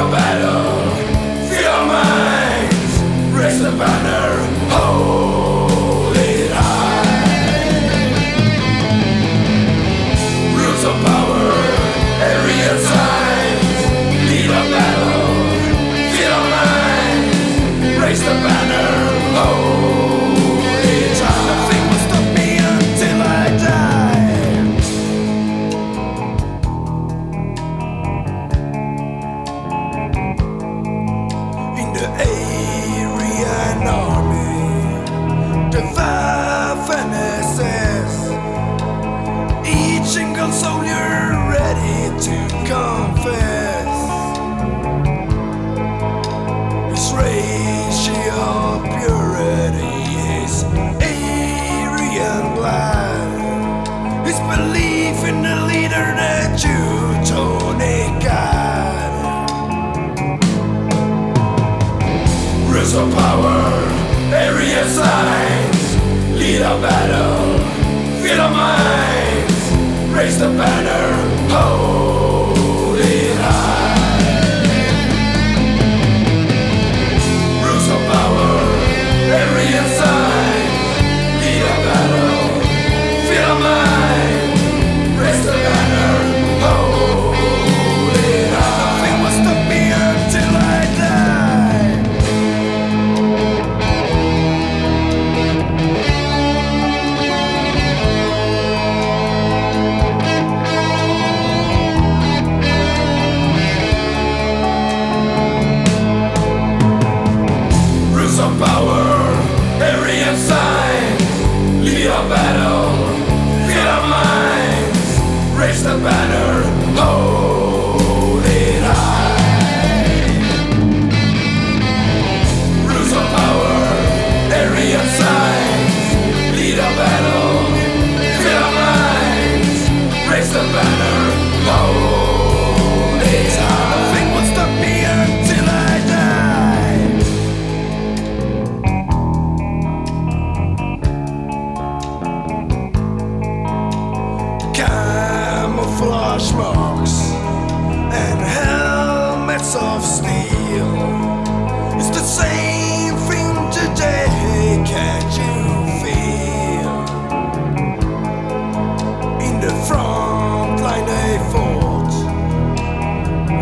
a battle, minds, raise the banner, hold it high. Rules of power, signs, lead battle, minds, raise the banner, hold Aryan army, Waffen SS. Each single soldier ready to confess his racial purity, his Aryan blood, his belief in the leader that Teutonic area signs, lead a battle, feel our minds, raise the banner, hold raise the banner, hold it high. Rules of power, area signs, lead a battle, feel our minds, raise the banner, camouflage marks and helmets of steel. It's the same thing today, can't you feel? In the front line they fought,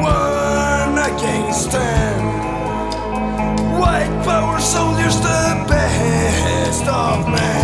one against ten. White power soldiers, the best of men.